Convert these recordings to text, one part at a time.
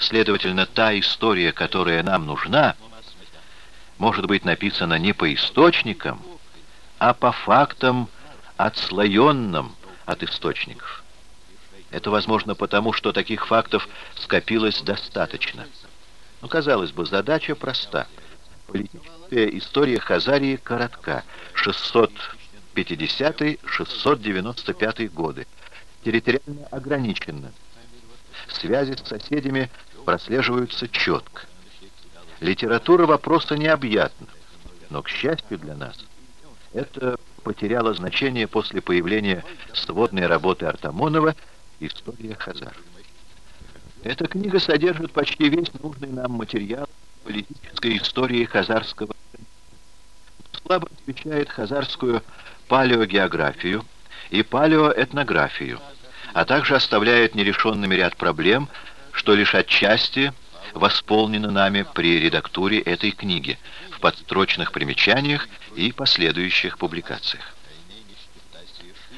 Следовательно, та история, которая нам нужна, может быть написана не по источникам, а по фактам, отслоенным от источников. Это возможно потому, что таких фактов скопилось достаточно. Ну, казалось бы, задача проста. Политическая история Хазарии коротка. 650-695 годы. Территориально ограничена. Связи с соседями прослеживаются четко. Литература вопроса необъятна, но, к счастью для нас, это потеряло значение после появления сводной работы Артамонова «История Хазар». Эта книга содержит почти весь нужный нам материал политической истории хазарского слабо отвечает хазарскую палеогеографию и палеоэтнографию, а также оставляет нерешенными ряд проблем, что лишь отчасти восполнено нами при редактуре этой книги в подстрочных примечаниях и последующих публикациях.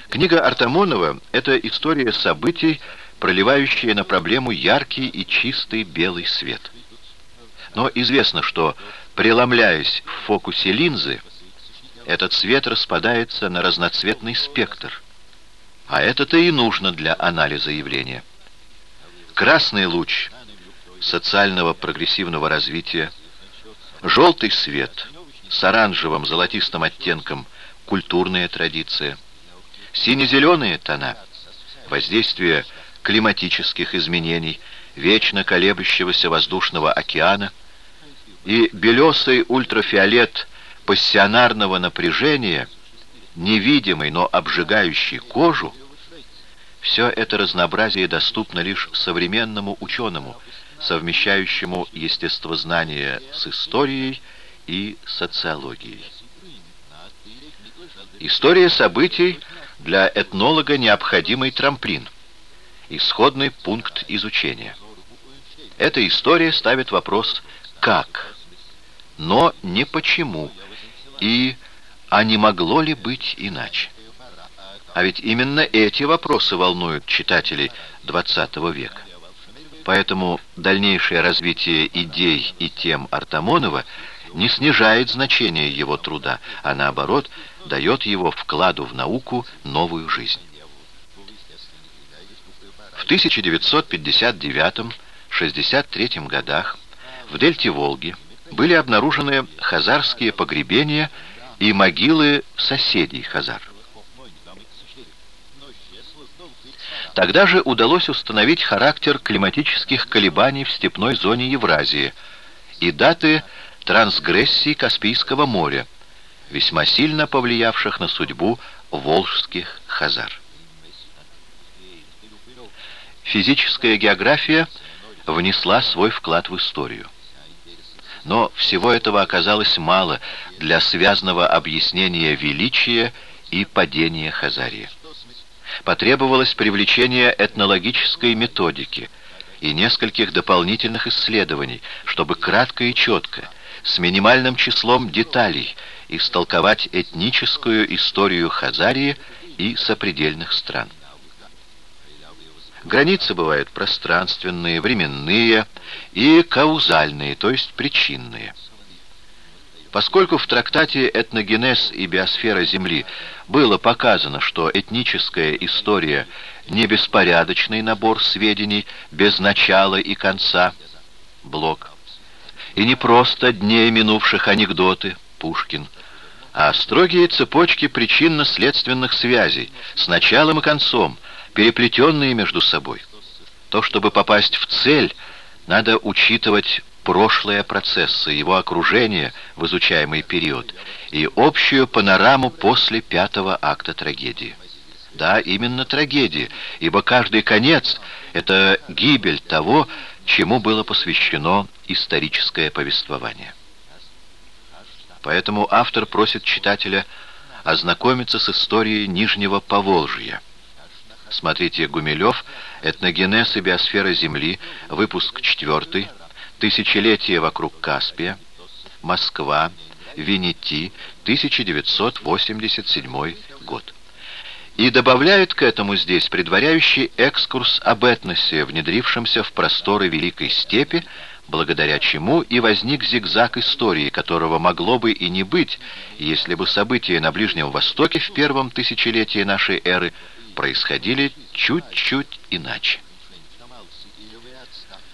Книга Артамонова – это история событий, проливающая на проблему яркий и чистый белый свет. Но известно, что, преломляясь в фокусе линзы, этот свет распадается на разноцветный спектр. А это-то и нужно для анализа явления. Красный луч социального прогрессивного развития, желтый свет с оранжевым золотистым оттенком культурная традиция, сине-зеленые тона, воздействие климатических изменений, вечно колеблющегося воздушного океана и белесый ультрафиолет пассионарного напряжения, невидимый, но обжигающий кожу, все это разнообразие доступно лишь современному ученому, совмещающему естествознание с историей и социологией. История событий для этнолога необходимый трамплин, исходный пункт изучения. Эта история ставит вопрос «как?», но не «почему», и «а не могло ли быть иначе?». А ведь именно эти вопросы волнуют читателей XX века. Поэтому дальнейшее развитие идей и тем Артамонова не снижает значение его труда, а наоборот дает его вкладу в науку новую жизнь. В 1959-63 годах в дельте Волги были обнаружены хазарские погребения и могилы соседей хазар. Тогда же удалось установить характер климатических колебаний в степной зоне Евразии и даты трансгрессий Каспийского моря, весьма сильно повлиявших на судьбу волжских хазар. Физическая география внесла свой вклад в историю. Но всего этого оказалось мало для связанного объяснения величия и падения Хазарии потребовалось привлечение этнологической методики и нескольких дополнительных исследований, чтобы кратко и четко, с минимальным числом деталей, истолковать этническую историю Хазарии и сопредельных стран. Границы бывают пространственные, временные и каузальные, то есть причинные. Поскольку в трактате «Этногенез и биосфера Земли» было показано, что этническая история не беспорядочный набор сведений без начала и конца, Блок, и не просто дней минувших анекдоты, Пушкин, а строгие цепочки причинно-следственных связей с началом и концом, переплетенные между собой. То, чтобы попасть в цель, надо учитывать прошлые процессы, его окружение в изучаемый период и общую панораму после пятого акта трагедии. Да, именно трагедии, ибо каждый конец — это гибель того, чему было посвящено историческое повествование. Поэтому автор просит читателя ознакомиться с историей Нижнего Поволжья. Смотрите Гумилев «Этногенез и биосфера Земли», выпуск 4, Тысячелетие вокруг Каспия. Москва. Венети. 1987 год. и добавляют к этому здесь предваряющий экскурс об этносе, внедрившемся в просторы Великой Степи, благодаря чему и возник зигзаг истории, которого могло бы и не быть, если бы события на Ближнем Востоке в первом тысячелетии нашей эры происходили чуть-чуть иначе.